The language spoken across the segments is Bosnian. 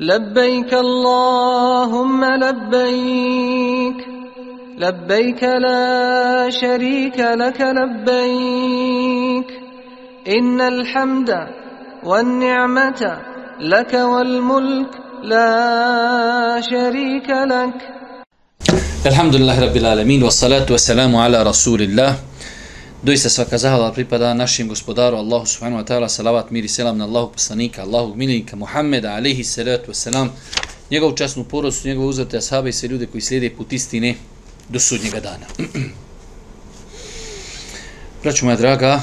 لبيك اللهم لبيك لبيك لا شريك لك لبيك. إن الحمد والنعمة لك والملك لا شريك لك. الحمد لله رب العالمين والصلاة والسلام على رسول الله. Doista svaka zahvala pripada našim gospodaru Allahu subhanahu wa ta'ala, salavat, mir i selam na Allahu poslanika, Allahu miljenika Muhammeda, alihi salatu wasalam, njegovu časnu porodstvu, njegovu uzvrte ashabe i sve ljude koji slijede put istine do sudnjega dana. Braću moja draga,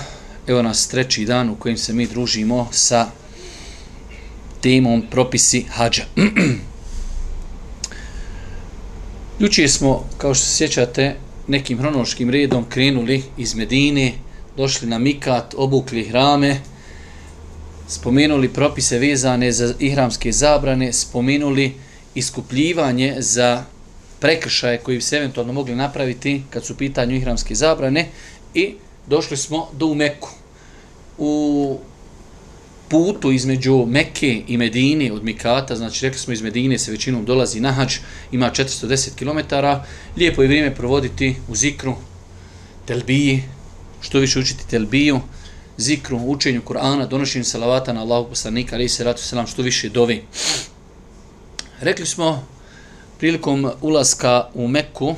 evo nas treći dan u kojem se mi družimo sa temom propisi hađa. Ljučije smo, kao što se sjećate, nekim hronološkim redom krenuli iz Medine, došli na Mikat, obukli hrame, spomenuli propise vezane za ihramske zabrane, spomenuli iskupljivanje za prekršaje koji bi se eventualno mogli napraviti kad su u pitanju ihramske zabrane i došli smo do Umeku. U putu između Mekke i Medine od Mikata, znači rekli smo iz Medine se većinom dolazi na hađ, ima 410 km, lijepo je vrijeme provoditi u zikru, telbiji, što više učiti telbiju, zikru, učenju Kur'ana, donošenju salavata na Allahu poslanika, ali se ratu selam, što više dovi. Rekli smo, prilikom ulaska u Mekku,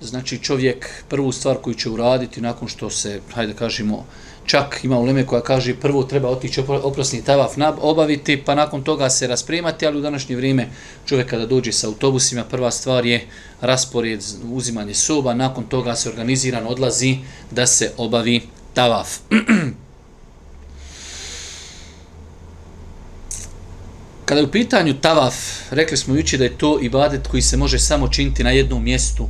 znači čovjek prvu stvar koju će uraditi nakon što se, hajde kažemo, čak ima uleme koja kaže prvo treba otići oprosni tavaf nab, obaviti, pa nakon toga se raspremati, ali u današnje vrijeme čovjek kada dođe sa autobusima, prva stvar je raspored, uzimanje soba, nakon toga se organiziran odlazi da se obavi tavaf. Kada je u pitanju tavaf, rekli smo juče da je to ibadet koji se može samo činiti na jednom mjestu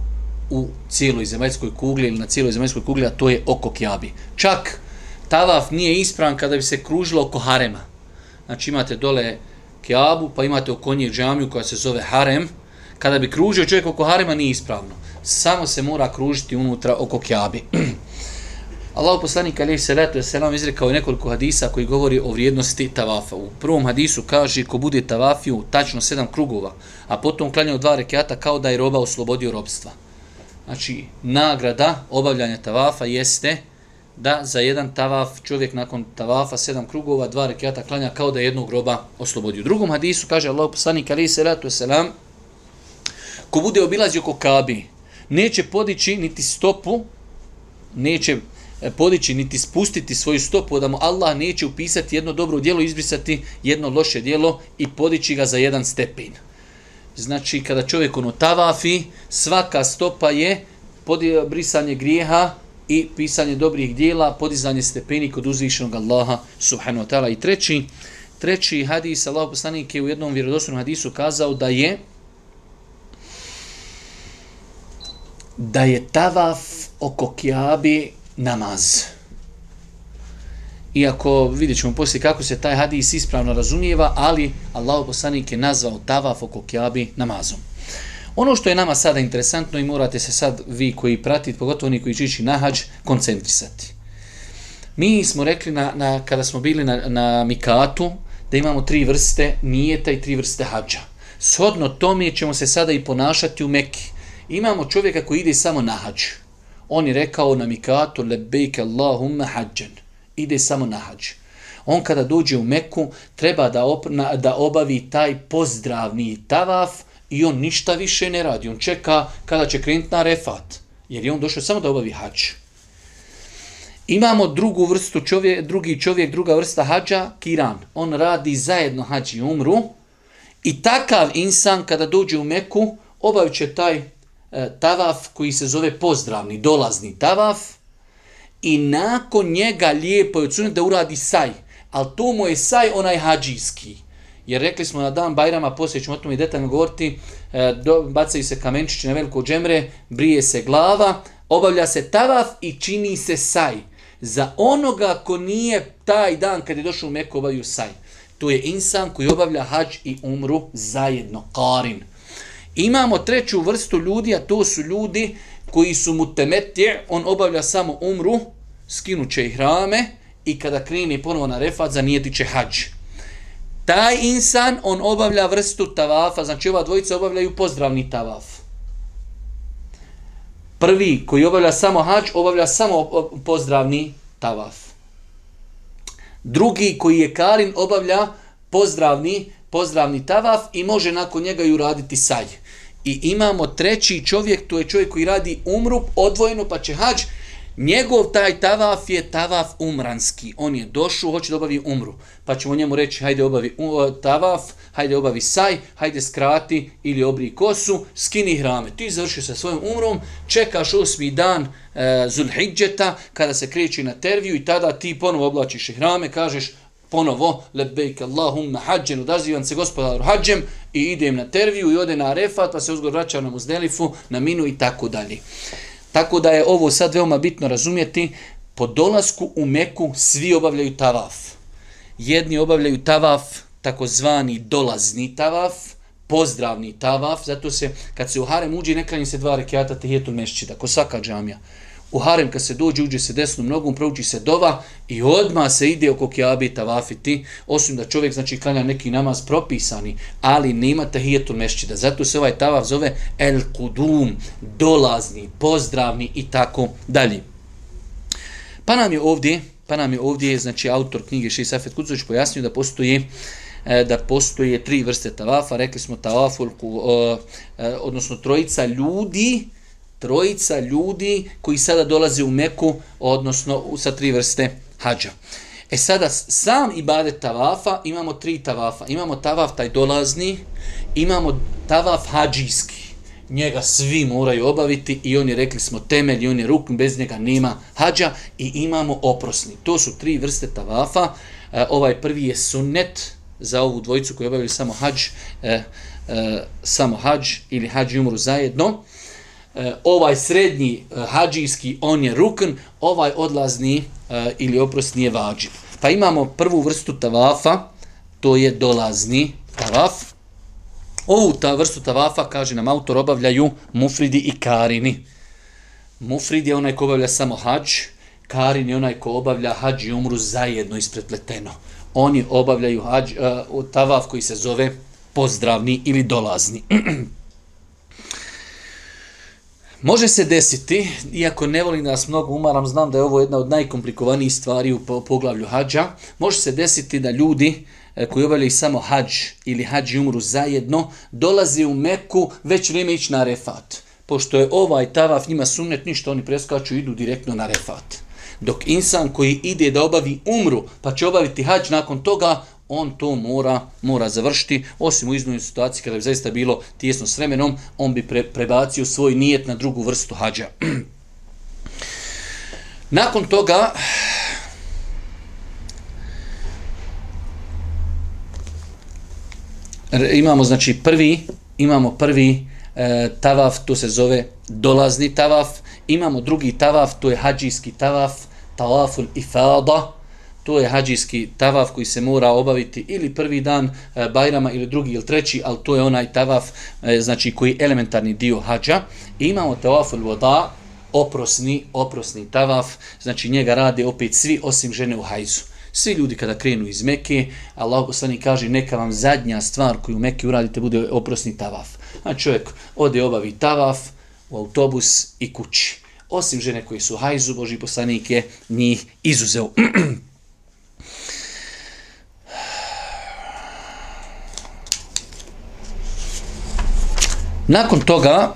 u cijeloj zemaljskoj kugli ili na cijeloj zemaljskoj kugli, a to je oko Kjabi. Čak tavaf nije ispravan kada bi se kružilo oko harema. Znači imate dole Kjabu, pa imate oko nje džamiju koja se zove harem. Kada bi kružio čovjek oko harema, nije ispravno. Samo se mora kružiti unutra oko Kjabi. Allah poslanik alaihi salatu selam izrekao je nekoliko hadisa koji govori o vrijednosti tavafa. U prvom hadisu kaže ko bude tavafio tačno sedam krugova, a potom klanjao dva rekiata kao da je roba oslobodio robstva. Znači, nagrada obavljanja tavafa jeste da za jedan tavaf čovjek nakon tavafa sedam krugova, dva rekiata klanja kao da jednog groba oslobodi. U drugom hadisu kaže Allah poslanik alaihi salatu wasalam ko bude obilazio oko Kabi, neće podići niti stopu, neće e, podići niti spustiti svoju stopu da mu Allah neće upisati jedno dobro djelo, izbrisati jedno loše djelo i podići ga za jedan stepen. Znači, kada čovjek ono tavafi, svaka stopa je brisanje grijeha i pisanje dobrih dijela, podizanje stepeni kod uzvišenog Allaha subhanahu wa ta'ala. I treći, treći hadis, Allah poslanik je u jednom vjerodostojnom hadisu kazao da je da je tavaf oko kjabi namaz. Iako vidjet ćemo poslije kako se taj hadis ispravno razumijeva, ali Allah poslanik je nazvao tavaf oko kjabi namazom. Ono što je nama sada interesantno i morate se sad vi koji pratite, pogotovo oni koji čići na hađ, koncentrisati. Mi smo rekli na, na, kada smo bili na, na Mikatu da imamo tri vrste nijeta i tri vrste hađa. Shodno tome ćemo se sada i ponašati u Mekki. Imamo čovjeka koji ide samo na hađ. on je rekao na mikatu lebejke Allahumma hađan. Ide samo na hađ. On kada dođe u Meku treba da, op, na, da obavi taj pozdravni tavaf i on ništa više ne radi. On čeka kada će krenuti na refat. Jer je on došao samo da obavi hađ. Imamo drugu vrstu čovjek, drugi čovjek, druga vrsta hađa, kiran. On radi zajedno hađ i umru. I takav insan kada dođe u Meku obavit će taj E, tavaf koji se zove pozdravni, dolazni tavaf i nakon njega lijepo je odsunet da uradi saj. Ali to mu je saj onaj hađijski. Jer rekli smo na dan Bajrama, poslije ćemo o tome i detaljno govoriti, e, do, bacaju se kamenčići na veliko džemre, brije se glava, obavlja se tavaf i čini se saj. Za onoga ko nije taj dan kad je došao u Meku obavio saj. To je insan koji obavlja hađ i umru zajedno, karin. Imamo treću vrstu ljudi, a to su ljudi koji su mu temetje, on obavlja samo umru, skinuće ih hrame i kada krene ponovo na refat, zanijeti će hađ. taj insan, on obavlja vrstu tavafa, znači ova dvojica obavljaju pozdravni tavaf. Prvi koji obavlja samo hač, obavlja samo pozdravni tavaf. Drugi koji je karin, obavlja pozdravni, pozdravni tavaf i može nakon njega i uraditi saj. I imamo treći čovjek, to je čovjek koji radi umru odvojeno, pa će hađ, njegov taj tavaf je tavaf umranski. On je došao, hoće da obavi umru. Pa ćemo njemu reći, hajde obavi tavaf, hajde obavi saj, hajde skrati ili obri kosu, skini hrame. Ti završio sa svojim umrom, čekaš osmi dan e, Zulhidžeta, kada se kreće na terviju i tada ti ponovo oblačiš hrame, kažeš, ponovo, lebejke Allahumma hađen, odazivam se gospodaru hađem i idem na terviju i ode na arefat, pa se uzgor vraća na muzdelifu, na minu i tako dalje. Tako da je ovo sad veoma bitno razumjeti, po dolasku u Meku svi obavljaju tavaf. Jedni obavljaju tavaf, takozvani dolazni tavaf, pozdravni tavaf, zato se, kad se u harem uđi, nekranji se dva rekiata tehijetul mešćida, ko svaka džamija u harem kad se dođe, uđe se desnom nogom, prouči se dova i odma se ide oko kjabe tavafiti, osim da čovjek znači klanja neki namaz propisani, ali nema tahijetul mešćida. Zato se ovaj tavaf zove el kudum, dolazni, pozdravni i tako dalje. Pa nam je ovdje, pa nam je ovdje, znači autor knjige Šeji Safet Kucović pojasnio da postoji e, da postoje tri vrste tavafa, rekli smo tavaful, e, odnosno trojica ljudi, trojica ljudi koji sada dolaze u Meku, odnosno sa tri vrste hađa. E sada, sam ibadet tavafa, imamo tri tavafa. Imamo tavaf taj dolazni, imamo tavaf hađijski. Njega svi moraju obaviti i oni rekli smo temelj, on je rukn, bez njega nema hađa i imamo oprosni. To su tri vrste tavafa. E, ovaj prvi je sunnet za ovu dvojicu koji obavili samo hađ, e, e, samo hađ ili hađ umru zajedno. E, E, ovaj srednji e, hađijski, on je rukn, ovaj odlazni e, ili oprost nije vađiv. Pa imamo prvu vrstu tavafa, to je dolazni tavaf. Ovu ta vrstu tavafa, kaže nam autor, obavljaju mufridi i karini. Mufrid je onaj ko obavlja samo hađ, karin je onaj ko obavlja hađ i umru zajedno isprepleteno. Oni obavljaju hađ, uh, tavaf koji se zove pozdravni ili dolazni. Može se desiti, iako ne volim da vas mnogo umaram, znam da je ovo jedna od najkomplikovanijih stvari u poglavlju hađa, može se desiti da ljudi e, koji obavljaju samo hađ ili hađ umru zajedno, dolaze u Meku već vrijeme ići na refat. Pošto je ovaj tavaf njima sunnet, ništa oni preskaču idu direktno na refat. Dok insan koji ide da obavi umru, pa će obaviti hađ nakon toga, on to mora mora završiti, osim u iznoj situaciji kada bi zaista bilo tijesno s vremenom, on bi pre, prebacio svoj nijet na drugu vrstu hađa. Nakon toga, imamo znači prvi, imamo prvi e, tavaf, to se zove dolazni tavaf, imamo drugi tavaf, to je hađijski tavaf, tavaful ifada, to je hađijski tavaf koji se mora obaviti ili prvi dan e, Bajrama ili drugi ili treći, ali to je onaj tavaf e, znači koji je elementarni dio hađa. I imamo tavaf ul voda, oprosni, oprosni tavaf, znači njega rade opet svi osim žene u hajzu. Svi ljudi kada krenu iz Mekke, Allah poslani kaže neka vam zadnja stvar koju u Mekke uradite bude oprosni tavaf. A čovjek ode obavi tavaf u autobus i kući. Osim žene koji su hajzu, Boži poslanik je njih izuzeo. Nakon toga,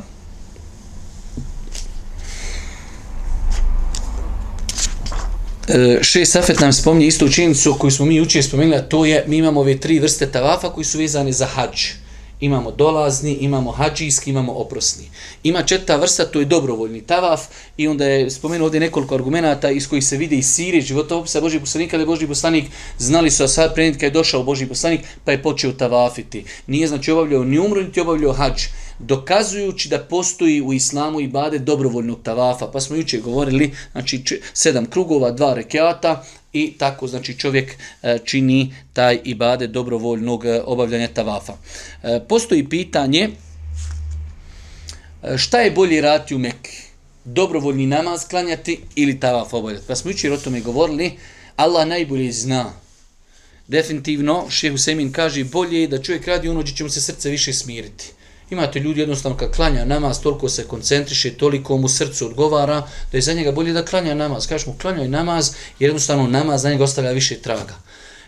e, Še Safet nam spominje istu učenicu koju smo mi učije spomenuli, to je, mi imamo ove tri vrste tavafa koji su vezane za hađ. Imamo dolazni, imamo hađijski, imamo oprosni. Ima četvrta vrsta, to je dobrovoljni tavaf i onda je spomenuo ovdje nekoliko argumenata iz kojih se vide i siri života opisa Božih poslanika, ali Božji poslanik znali su, a sad prenit kad je došao Božji poslanik, pa je počeo tavafiti. Nije znači obavljao ni umru, niti obavljao hađ dokazujući da postoji u islamu i bade dobrovoljnog tavafa. Pa smo juče govorili, znači sedam krugova, dva rekiata i tako znači čovjek e, čini taj ibade dobrovoljnog e, obavljanja tavafa. E, postoji pitanje šta je bolje raditi u Mekke? Dobrovoljni namaz klanjati ili tavaf obavljati? Pa smo jučer o tome govorili, Allah najbolje zna definitivno, šehu Semin kaže, bolje je da čovjek radi ono gdje će mu se srce više smiriti. Imate ljudi jednostavno kad klanja namaz, toliko se koncentriše, toliko mu srcu odgovara, da je za njega bolje da klanja namaz. Kažeš mu, klanjaj namaz, jer jednostavno namaz za njega ostavlja više traga.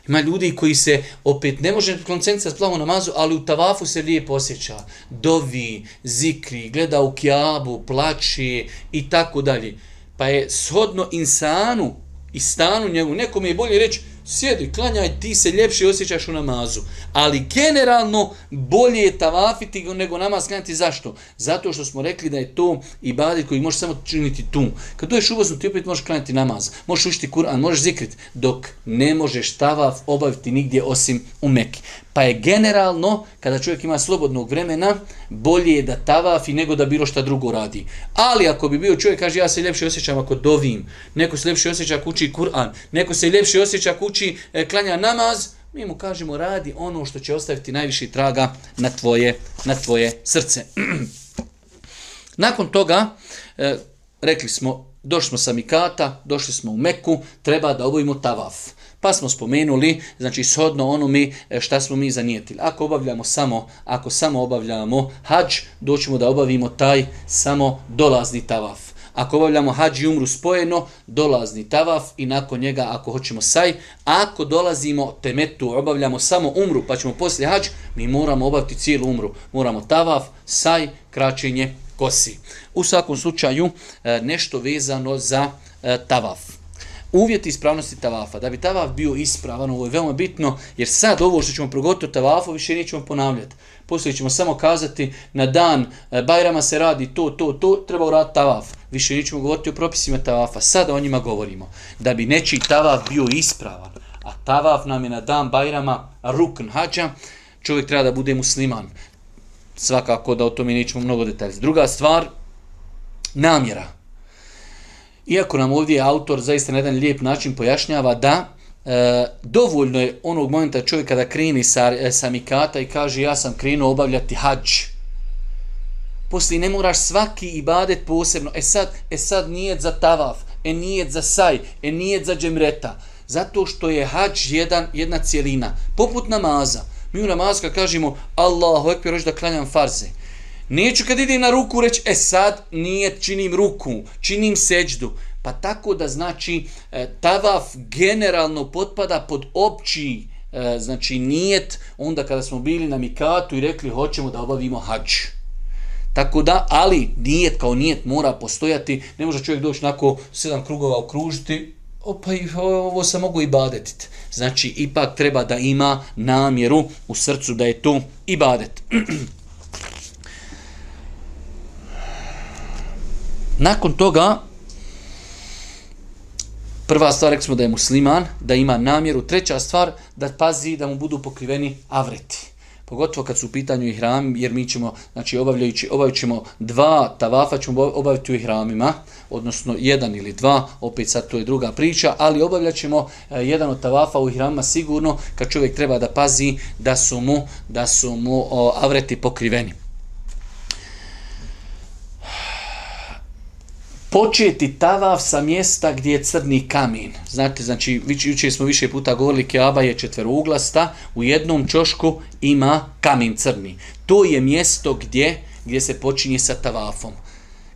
Ima ljudi koji se opet ne može koncentrirati plavo namazu, ali u tavafu se lijepo osjeća. Dovi, zikri, gleda u kjabu, plači i tako dalje. Pa je shodno insanu i stanu njegu, nekom je bolje reći, sjedi, klanjaj, ti se ljepše osjećaš u namazu. Ali generalno bolje je tavafiti nego namaz klanjati. Zašto? Zato što smo rekli da je to ibadet koji možeš samo činiti tu. Kad dođeš je uvozno, ti opet možeš klanjati namaz. Možeš učiti Kur'an, možeš zikriti. dok ne možeš tavaf obaviti nigdje osim u Meki. Pa je generalno, kada čovjek ima slobodnog vremena, bolje je da tavafi nego da bilo šta drugo radi. Ali ako bi bio čovjek, kaže ja se ljepše osjećam ako dovim, neko se ljepše osjeća ako uči Kur'an, neko se ljepše osjeća ako uči e, klanja namaz, mi mu kažemo radi ono što će ostaviti najviši traga na tvoje, na tvoje srce. Nakon toga, e, rekli smo, došli smo sa Mikata, došli smo u Meku, treba da obojimo tavaf. Pa smo spomenuli, znači shodno ono mi e, šta smo mi zanijetili. Ako obavljamo samo, ako samo obavljamo hađ, doćemo da obavimo taj samo dolazni tavaf. Ako obavljamo hađ i umru spojeno, dolazni tavaf i nakon njega ako hoćemo saj. Ako dolazimo temetu, obavljamo samo umru pa ćemo poslije hađ, mi moramo obaviti cijelu umru. Moramo tavaf, saj, kraćenje, kosi. U svakom slučaju e, nešto vezano za e, tavaf uvjeti ispravnosti tavafa. Da bi tavaf bio ispravan, ovo je veoma bitno, jer sad ovo što ćemo progotiti tavafu, više nećemo ponavljati. Poslije ćemo samo kazati na dan e, Bajrama se radi to, to, to, treba uraditi tavaf. Više nećemo govoriti o propisima tavafa. Sada o njima govorimo. Da bi nečiji tavaf bio ispravan, a tavaf nam je na dan Bajrama rukn hađa, čovjek treba da bude musliman. Svakako da o tome nećemo mnogo detalja. Druga stvar, namjera. Iako nam ovdje autor zaista na jedan lijep način pojašnjava da e, dovoljno je onog momenta čovjek kada kreni sa, e, sa mikata i kaže ja sam krenuo obavljati hađ. Poslije ne moraš svaki ibadet posebno. E sad, e sad nijet za tavaf, e nijet za saj, e nijet za džemreta. Zato što je hađ jedan, jedna cijelina. Poput namaza. Mi u namazu kad kažemo Allahu ekber, da klanjam farze. Neću kad idem na ruku reći, e sad nije činim ruku, činim seđdu. Pa tako da znači e, tavaf generalno potpada pod opći e, znači nijet onda kada smo bili na mikatu i rekli hoćemo da obavimo hađ. Tako da, ali nijet kao nijet mora postojati, ne može čovjek doći nako sedam krugova okružiti, pa i ovo se mogu i badetiti. Znači, ipak treba da ima namjeru u srcu da je to i badet. Nakon toga, prva stvar, rekli smo da je musliman, da ima namjeru. Treća stvar, da pazi da mu budu pokriveni avreti. Pogotovo kad su u pitanju ihram, jer mi ćemo, znači obavljajući, obavit ćemo dva tavafa, ćemo obaviti u ihramima, odnosno jedan ili dva, opet sad to je druga priča, ali obavljat ćemo eh, jedan od tavafa u ihramima sigurno, kad čovjek treba da pazi da su mu, da su mu o, avreti pokriveni. Početi tavaf sa mjesta gdje je crni kamen. Znate, znači, jučer smo više puta govorili, Keaba je četverouglasta, u jednom čošku ima kamen crni. To je mjesto gdje gdje se počinje sa tavafom.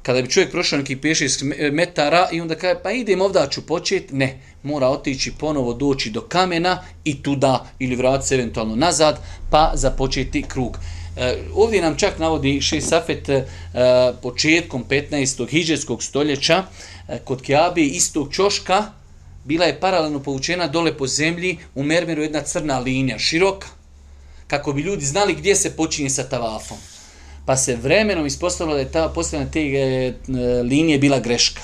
Kada bi čovjek prošao neki pješijsk metara i onda kaže, pa idem ovdje, ću početi, ne, mora otići ponovo doći do kamena i tuda ili vratiti se eventualno nazad, pa započeti krug. E, ovdje nam čak navodi Šej Safet e, početkom 15. hiđetskog stoljeća e, kod Kjabe istog čoška bila je paralelno povučena dole po zemlji u Mermeru jedna crna linija, široka, kako bi ljudi znali gdje se počinje sa tavafom. Pa se vremenom ispostavilo da je ta postavljena te linije bila greška.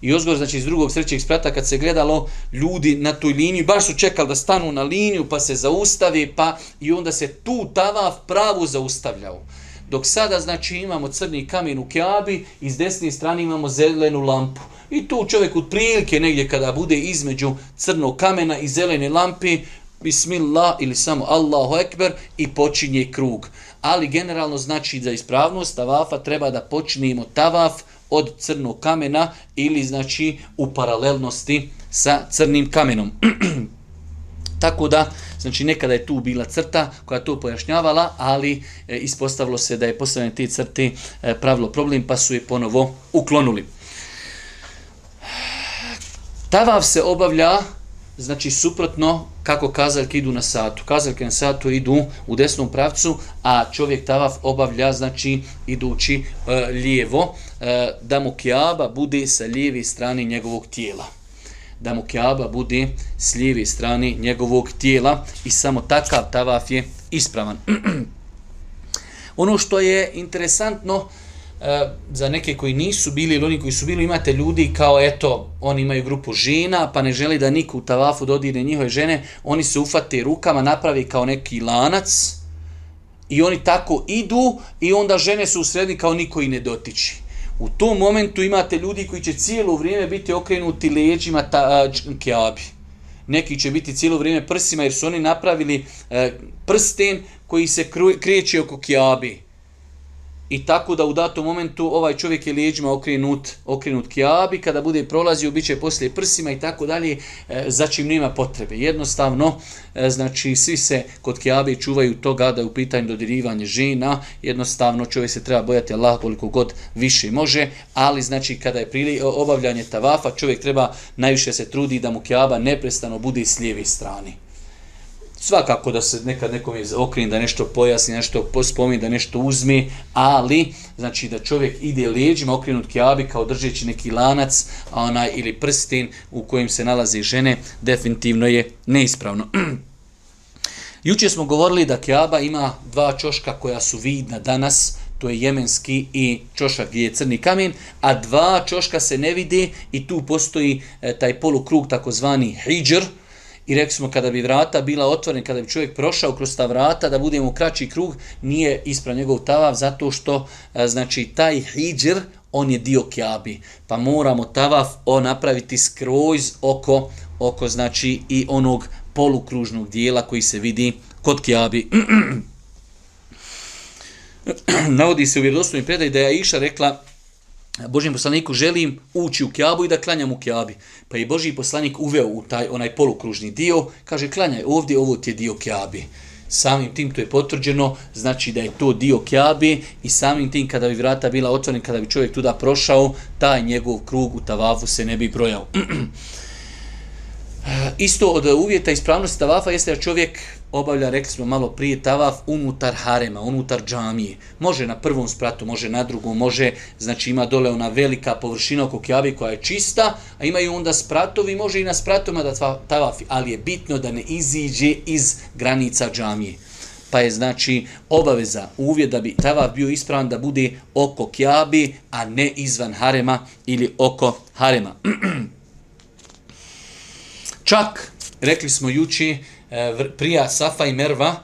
I ozgor, znači iz drugog srećeg sprata, kad se gledalo ljudi na toj liniji, baš su čekali da stanu na liniju, pa se zaustavi, pa i onda se tu tavaf pravu zaustavljao. Dok sada, znači, imamo crni kamen u Kjabi, iz desne strane imamo zelenu lampu. I tu čovjek od prilike negdje kada bude između crnog kamena i zelene lampe, Bismillah ili samo Allahu Ekber i počinje krug. Ali generalno znači za ispravnost tavafa treba da počnemo tavaf od crnog kamena ili znači u paralelnosti sa crnim kamenom. Tako da Znači nekada je tu bila crta koja to pojašnjavala, ali e, ispostavilo se da je postavljanje te crte e, pravilo problem, pa su je ponovo uklonuli. Tavav se obavlja znači suprotno kako kazaljke idu na satu. Kazaljke na satu idu u desnom pravcu, a čovjek tavaf obavlja znači idući e, lijevo, e, E, da mu kjaba bude sa lijeve strane njegovog tijela. Da mu kjaba bude s lijeve strane njegovog tijela i samo takav tavaf je ispravan. ono što je interesantno, E, za neke koji nisu bili ili oni koji su bili, imate ljudi kao eto, oni imaju grupu žena, pa ne želi da niko u tavafu dodire njihove žene, oni se ufate rukama, napravi kao neki lanac i oni tako idu i onda žene su u sredini kao niko i ne dotiči. U tom momentu imate ljudi koji će cijelo vrijeme biti okrenuti leđima ta, uh, kjabi. Neki će biti cijelo vrijeme prsima jer su oni napravili e, prsten koji se kreće oko kjabi i tako da u datom momentu ovaj čovjek je lijeđima okrenut, okrenut kjabi, kada bude prolazio, bit će poslije prsima i tako dalje, e, za čim nema potrebe. Jednostavno, e, znači, svi se kod kjabi čuvaju toga da je u pitanju dodirivanje žena, jednostavno čovjek se treba bojati Allah koliko god više može, ali znači kada je prili obavljanje tavafa, čovjek treba najviše se trudi da mu kjaba neprestano bude s lijeve strane svakako da se nekad nekom je okrin da nešto pojasni, nešto spomeni, da nešto uzme, ali znači da čovjek ide leđima okrenut kjabi kao držeći neki lanac onaj, ili prstin u kojem se nalaze žene, definitivno je neispravno. Juče smo govorili da kjaba ima dva čoška koja su vidna danas, to je jemenski i čošak gdje je crni kamen, a dva čoška se ne vide i tu postoji e, taj polukrug takozvani hijđr, I rekli smo kada bi vrata bila otvorena, kada bi čovjek prošao kroz ta vrata, da budemo u kraći krug, nije isprav njegov tavav, zato što e, znači taj hijđr, on je dio kjabi. Pa moramo tavav o napraviti skroz oko, oko znači i onog polukružnog dijela koji se vidi kod kjabi. Navodi se u vjerodostojnoj predaj da je Aisha rekla Božijem poslaniku želim ući u kjabu i da klanjam u kjabi. Pa je Božji poslanik uveo u taj onaj polukružni dio, kaže klanjaj ovdje, ovo ti je dio kjabi. Samim tim to je potvrđeno, znači da je to dio kjabi i samim tim kada bi vrata bila otvorena, kada bi čovjek tuda prošao, taj njegov krug u tavafu se ne bi brojao. Isto od uvjeta ispravnosti tavafa jeste da čovjek obavlja, rekli smo malo prije, tavaf unutar harema, unutar džamije. Može na prvom spratu, može na drugom, može, znači ima dole ona velika površina oko kjabi koja je čista, a imaju onda spratovi, može i na spratovima da tavafi, ali je bitno da ne iziđe iz granica džamije. Pa je znači obaveza uvjet da bi tavaf bio ispravan da bude oko kjabi, a ne izvan harema ili oko harema. Čak, rekli smo juči, E, prija Safa i Merva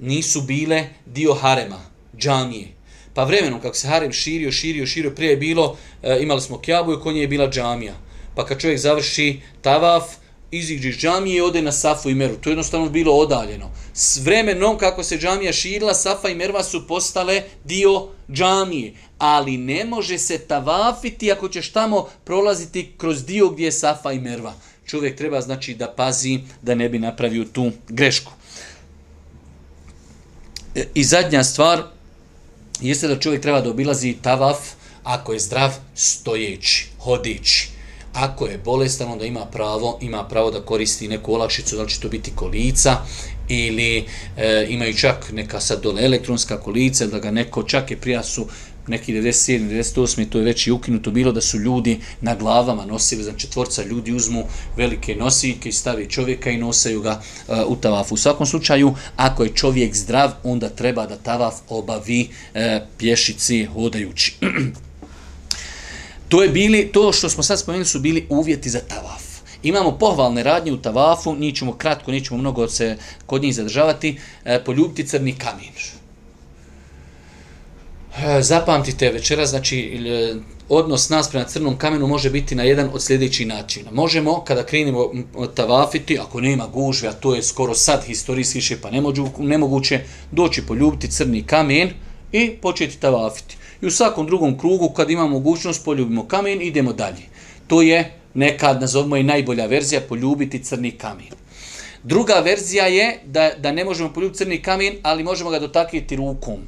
nisu bile dio harema, džamije. Pa vremenom kako se harem širio, širio, širio, prije je bilo, e, imali smo kjabu i konje je bila džamija. Pa kad čovjek završi tavaf, iziđe iz džamije i ode na Safu i Mervu. To je jednostavno bilo odaljeno. S vremenom kako se džamija širila, Safa i Merva su postale dio džamije. Ali ne može se tavafiti ako ćeš tamo prolaziti kroz dio gdje je Safa i Merva čovjek treba znači da pazi da ne bi napravio tu grešku. E, I zadnja stvar jeste da čovjek treba da obilazi tavaf ako je zdrav stojeći, hodeći. Ako je bolestan, onda ima pravo, ima pravo da koristi neku olakšicu, znači to biti kolica ili e, imaju čak neka sad dole elektronska kolica, da ga neko čak je prija su neki 97, 98, to je već i ukinuto bilo da su ljudi na glavama nosili, znači četvorca ljudi uzmu velike nosiljke i stavi čovjeka i nosaju ga uh, u tavafu. U svakom slučaju, ako je čovjek zdrav, onda treba da tavaf obavi uh, pješici hodajući. to je bili, to što smo sad spomenuli su bili uvjeti za tavaf. Imamo pohvalne radnje u tavafu, nićemo kratko, nićemo mnogo se kod njih zadržavati, uh, poljubiti crni kamin. E, zapamtite večera, znači e, odnos nas prema crnom kamenu može biti na jedan od sljedećih načina. Možemo, kada krenemo tavafiti, ako nema gužve, a to je skoro sad historijski še, pa nemoguće, doći poljubiti crni kamen i početi tavafiti. I u svakom drugom krugu, kad imamo mogućnost, poljubimo kamen, idemo dalje. To je nekad, nazovimo i najbolja verzija, poljubiti crni kamen. Druga verzija je da, da ne možemo poljubiti crni kamen, ali možemo ga dotaknuti rukom.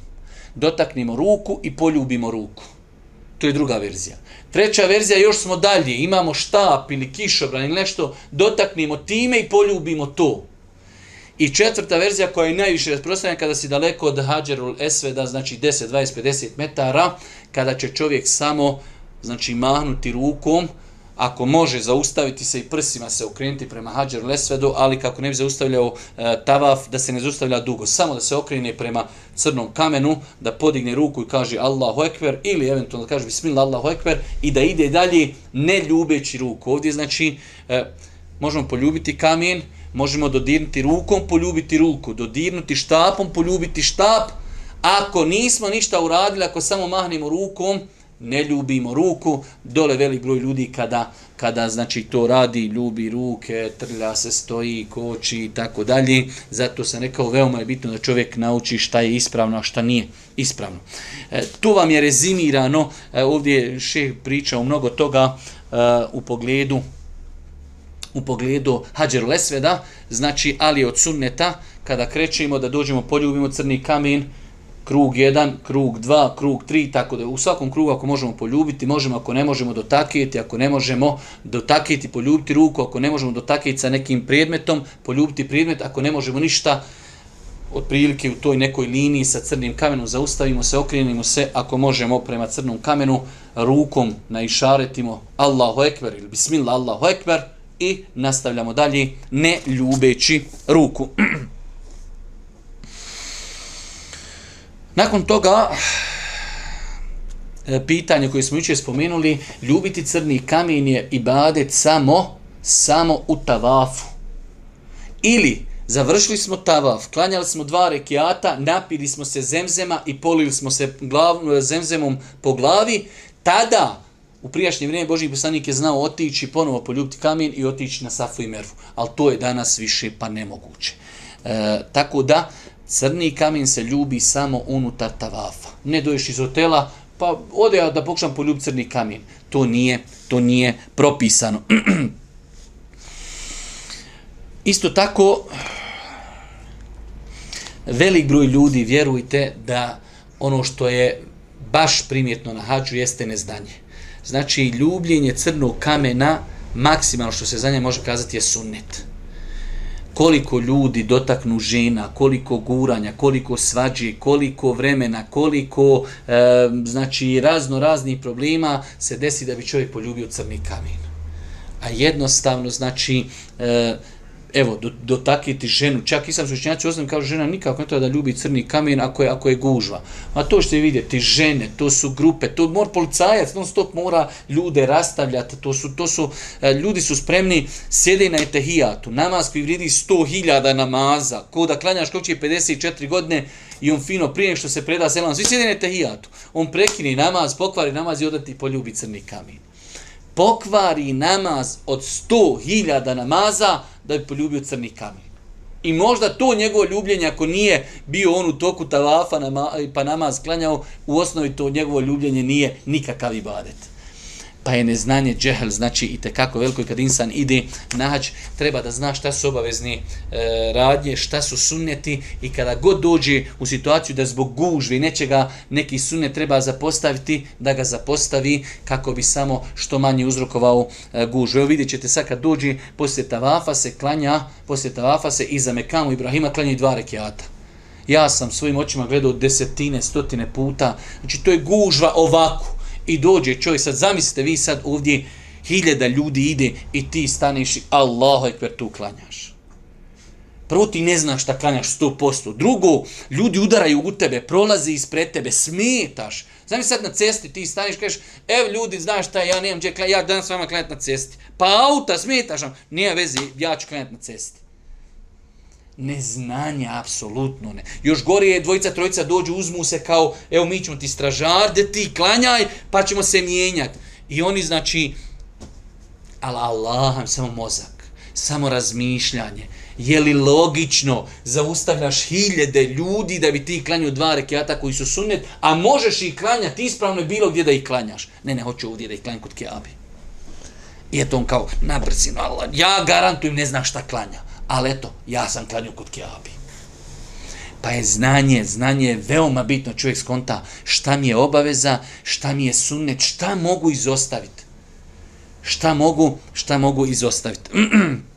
Dotaknimo ruku i poljubimo ruku. To je druga verzija. Treća verzija, još smo dalje, imamo štap ili kišobran ili nešto, dotaknimo time i poljubimo to. I četvrta verzija koja je najviše rasprostranjena kada si daleko od Hadžerul Esveda, znači 10, 20, 50 metara, kada će čovjek samo znači mahnuti rukom, ako može zaustaviti se i prsima se okrenuti prema Hadžer Lesvedu, ali kako ne bi zaustavljao e, tavaf, da se ne zaustavlja dugo, samo da se okrene prema crnom kamenu, da podigne ruku i kaže Allahu Ekber, ili eventualno da kaže Bismillah Allahu Ekber, i da ide dalje ne ljubeći ruku. Ovdje znači, e, možemo poljubiti kamen, možemo dodirnuti rukom, poljubiti ruku, dodirnuti štapom, poljubiti štap. Ako nismo ništa uradili, ako samo mahnemo rukom, ne ljubimo ruku, dole velik broj ljudi kada, kada znači to radi, ljubi ruke, trlja se, stoji, koči i tako dalje. Zato sam rekao, veoma je bitno da čovjek nauči šta je ispravno, a šta nije ispravno. E, to vam je rezimirano, e, ovdje šeh pričao mnogo toga e, u pogledu u pogledu Hadžeru lesveda, znači ali od sunneta, kada krećemo da dođemo, poljubimo crni kamen, krug 1, krug 2, krug 3, tako da u svakom krugu ako možemo poljubiti, možemo ako ne možemo dotakiti, ako ne možemo dotakiti, poljubiti ruku, ako ne možemo dotakiti sa nekim predmetom, poljubiti predmet, ako ne možemo ništa, otprilike u toj nekoj liniji sa crnim kamenom zaustavimo se, okrenimo se, ako možemo prema crnom kamenu, rukom naišaretimo Allahu Ekber ili Bismillah Allahu Ekber, i nastavljamo dalje ne ljubeći ruku. Nakon toga, e, pitanje koje smo jučer spomenuli, ljubiti crni kamen je ibadet samo, samo u tavafu. Ili, završili smo tavaf, klanjali smo dva rekiata, napili smo se zemzema i polili smo se glav, eh, zemzemom po glavi, tada, U prijašnje vrijeme Boži poslanik je znao otići ponovo poljubiti kamen i otići na Safu i Mervu. Ali to je danas više pa nemoguće. E, tako da, crni kamen se ljubi samo unutar tavafa. Ne doješ iz hotela, pa ode ja da pokušam poljubiti crni kamen. To nije, to nije propisano. Isto tako, velik broj ljudi, vjerujte da ono što je baš primjetno na hađu jeste neznanje. Znači, ljubljenje crnog kamena, maksimalno što se za nje može kazati, je sunnet. Koliko ljudi dotaknu žena, koliko guranja, koliko svađi, koliko vremena, koliko e, znači razno raznih problema se desi da bi čovjek poljubio crni kamen. A jednostavno, znači, e, evo, do, dotakiti ženu, čak i sam oznam kao žena nikako ne treba da ljubi crni kamen ako je, ako je gužva. A to što vidjeti, žene, to su grupe, to mora policajac, non stop mora ljude rastavljati, to su, to su, e, ljudi su spremni, sjede na etehijatu, namaz koji vridi 100.000 namaza, ko da klanjaš kako će 54 godine i on fino prije što se preda selam, svi sjede na etehijatu, on prekini namaz, pokvari namaz i odati poljubi crni kamen pokvari namaz od 100.000 namaza da bi poljubio crni kamen. I možda to njegovo ljubljenje, ako nije bio on u toku talafa pa namaz klanjao, u osnovi to njegovo ljubljenje nije nikakav ibadet pa je neznanje džehl, znači i tekako veliko i kad insan ide na hađ, treba da zna šta su obavezni e, radnje, šta su sunneti i kada god dođe u situaciju da zbog gužve nečega neki sunnet treba zapostaviti, da ga zapostavi kako bi samo što manje uzrokovao e, gužve. Evo vidjet ćete sad kad dođe poslije tavafa se klanja, poslije tavafa se iza Mekamu Ibrahima klanja i dva rekiata. Ja sam svojim očima gledao desetine, stotine puta, znači to je gužva ovako i dođe čovjek, sad zamislite vi sad ovdje hiljada ljudi ide i ti staneš i Allahu ekber tu klanjaš. Prvo ti ne znaš šta klanjaš 100%. Drugo, ljudi udaraju u tebe, prolazi ispred tebe, smetaš. Znam sad na cesti ti staneš, kažeš, ev ljudi, znaš šta, ja nemam gdje klanjati, ja danas s vama klanjati na cesti. Pa auta, smetaš vam, nije vezi, ja ću klanjati na cesti neznanje, apsolutno ne. Još gore je dvojica, trojica dođu, uzmu se kao, evo mi ćemo ti stražar, de ti klanjaj, pa ćemo se mijenjati. I oni znači, ali Allah, samo mozak, samo razmišljanje. Je li logično zaustavljaš hiljede ljudi da bi ti klanjao dva rekiata koji su sunnet, a možeš ih klanjati ispravno je bilo gdje da ih klanjaš. Ne, ne, hoću ovdje da ih klanjam kod keabi. I eto on kao, na brzinu, Allah, ja garantujem, ne zna šta klanja ali eto, ja sam klanio kod Kjabi. Pa je znanje, znanje je veoma bitno, čovjek skonta šta mi je obaveza, šta mi je sunnet, šta mogu izostaviti. Šta mogu, šta mogu izostaviti.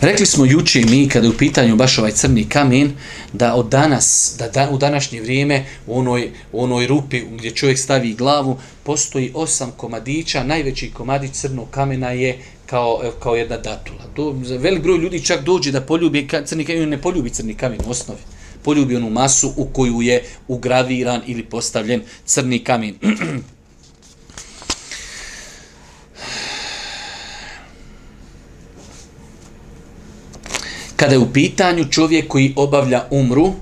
Rekli smo juče mi kada je u pitanju baš ovaj crni kamen da od danas, da, da u današnje vrijeme u onoj, u onoj rupi gdje čovjek stavi glavu postoji osam komadića, najveći komadić crnog kamena je kao, kao jedna datula. Do, velik broj ljudi čak dođe da poljubi crni kamen, ne poljubi crni kamen u osnovi. Poljubi onu masu u koju je ugraviran ili postavljen crni kamen. Kada je u pitanju čovjek koji obavlja umru,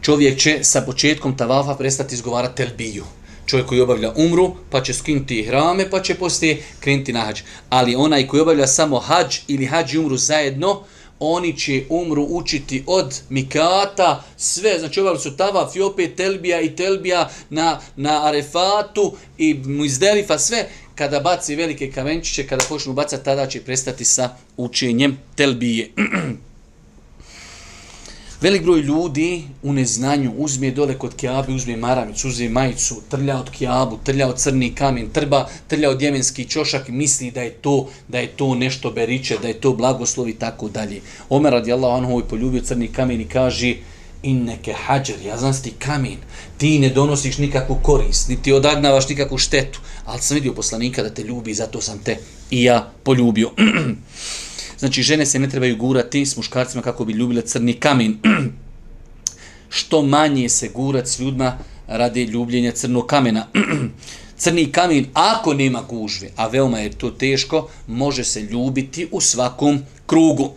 čovjek će sa početkom tavafa prestati izgovarati telbiju. Čovjek koji obavlja umru, pa će skinuti hrame, pa će poslije krenuti na hađ. Ali onaj koji obavlja samo hađ ili hađ i umru zajedno, oni će umru učiti od mikata, sve, znači obavili su tavaf i opet telbija i telbija na, na arefatu i muizdelifa, sve, kada baci velike kamenčiće, kada počnu bacati, tada će prestati sa učenjem telbije. Velik broj ljudi u neznanju uzme dole kod kjabe, uzme maramicu, uzme majicu, trlja od kjabu, trlja od crni kamen, trba, trlja od jemenski čošak i misli da je to da je to nešto beriče, da je to blagoslov i tako dalje. Omer radijallahu anhu je poljubio crni kamen i kaže inneke hađer, ja znam ti kamen, ti ne donosiš nikakvu korist, niti odagnavaš nikakvu štetu, ali sam vidio poslanika da te ljubi, zato sam te i ja poljubio. znači, žene se ne trebaju gurati s muškarcima kako bi ljubile crni kamen. Što manje se gurat s ljudima radi ljubljenja crnog kamena. Crni kamen, ako nema gužve, a veoma je to teško, može se ljubiti u svakom krugu.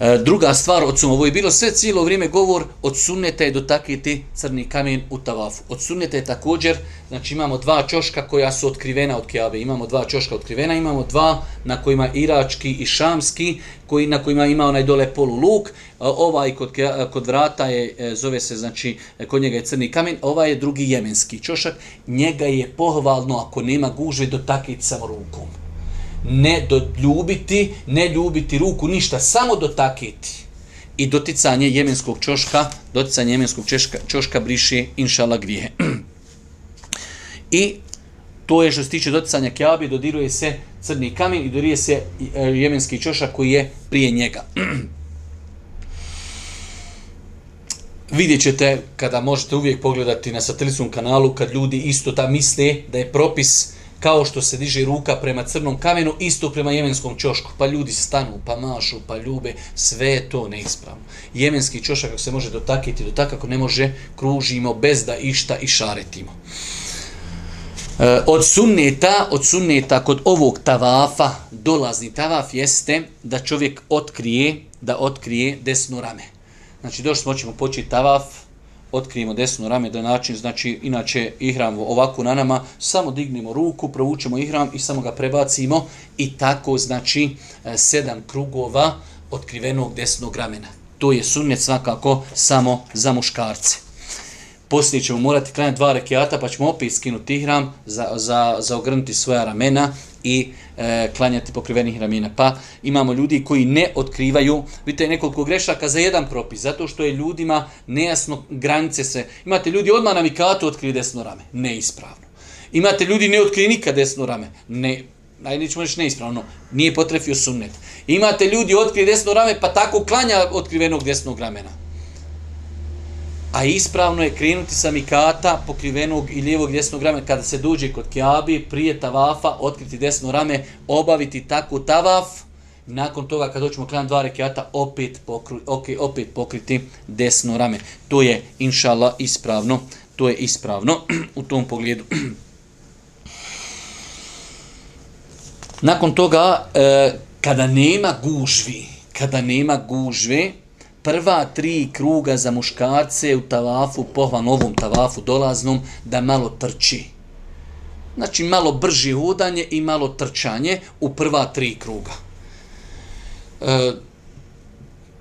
E, druga stvar od sunneta, ovo je bilo sve cijelo vrijeme govor od sunneta je dotakiti crni kamen u tavafu. Od sunneta je također, znači imamo dva čoška koja su otkrivena od Kjabe, imamo dva čoška otkrivena, imamo dva na kojima irački i šamski, koji, na kojima ima onaj dole polu luk, e, ovaj kod, e, kod vrata je, e, zove se, znači, kod njega je crni kamen, ovaj je drugi jemenski čošak, njega je pohvalno ako nema gužve dotakiti samo rukom ne doljubiti, ne ljubiti ruku, ništa, samo dotakiti. I doticanje jemenskog čoška, doticanje jemenskog češka, čoška briše, inšala, grije. I to je što se tiče doticanja kjabi, dodiruje se crni kamen i dodiruje se e, jemenski čošak koji je prije njega. Vidjet ćete, kada možete uvijek pogledati na satelitskom kanalu, kad ljudi isto ta misle da je propis kao što se diže ruka prema crnom kamenu, isto prema jemenskom čošku. Pa ljudi stanu, pa mašu, pa ljube, sve je to neispravno. Jemenski čošak ako se može dotakiti, dotakako ne može, kružimo bez da išta i šaretimo. E, od sunneta, od sunneta kod ovog tavafa, dolazni tavaf jeste da čovjek otkrije, da otkrije desno rame. Znači došli smo, ćemo početi tavaf, otkrijemo desno rame da način, znači inače ihram ovako na nama, samo dignemo ruku, provučemo ihram i samo ga prebacimo i tako znači e, sedam krugova otkrivenog desnog ramena. To je sunnet svakako samo za muškarce. Poslije ćemo morati klanjati dva rekiata pa ćemo opet skinuti ihram za, za, za ogrnuti svoja ramena i e, klanjati pokrivenih ramena. Pa imamo ljudi koji ne otkrivaju, vidite nekoliko grešaka za jedan propis, zato što je ljudima nejasno granice se. Imate ljudi odmah na mikatu otkrije desno rame, neispravno. Imate ljudi ne otkrije nikad desno rame, ne, najde ćemo reći neispravno, nije potrefio sunnet. Imate ljudi otkrije desno rame pa tako klanja otkrivenog desnog ramena. A ispravno je krenuti sa mikata pokrivenog i lijevog desnog rame kada se dođe kod kjabi, prije tavafa, otkriti desno rame, obaviti tako tavaf, nakon toga kad doćemo klan dva rekiata, opet, pokru, okay, opet pokriti desno rame. To je, inšala, ispravno. To je ispravno u tom pogledu. nakon toga, e, kada nema gužvi, kada nema gužve, prva tri kruga za muškarce u tavafu, pohvan ovom tavafu dolaznom, da malo trči. Znači malo brži hodanje i malo trčanje u prva tri kruga. E,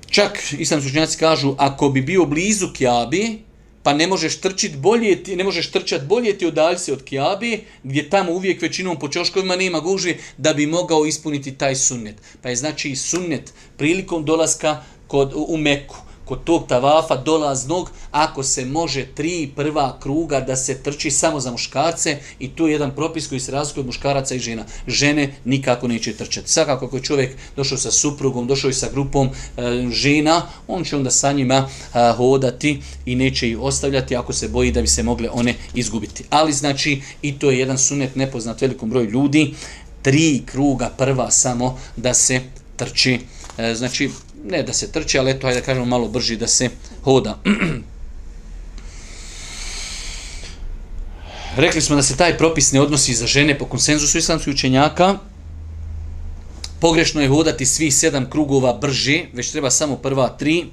čak islamski učenjaci kažu, ako bi bio blizu Kjabi, pa ne možeš trčiti bolje, ti, ne možeš trčati bolje ti odalj se od Kjabi, gdje tamo uvijek većinom po čoškovima nema guži, da bi mogao ispuniti taj sunnet. Pa je znači sunnet prilikom dolaska kod, u Meku kod tog tavafa dolaznog, ako se može tri prva kruga da se trči samo za muškarce i tu je jedan propis koji se razlikuje od muškaraca i žena. Žene nikako neće trčati. Svakako ako je čovjek došao sa suprugom, došao i sa grupom e, žena, on će onda sa njima e, hodati i neće ih ostavljati ako se boji da bi se mogle one izgubiti. Ali znači i to je jedan sunet nepoznat velikom broju ljudi, tri kruga prva samo da se trči. E, znači ne da se trči, ali eto, hajde da kažemo malo brži da se hoda. Rekli smo da se taj propis ne odnosi za žene po konsenzusu islamskih učenjaka. Pogrešno je hodati svih sedam krugova brže, već treba samo prva tri.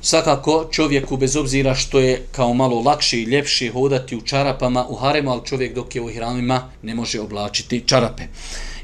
Svakako čovjeku bez obzira što je kao malo lakše i ljepše hodati u čarapama u haremu, ali čovjek dok je u hramima ne može oblačiti čarape.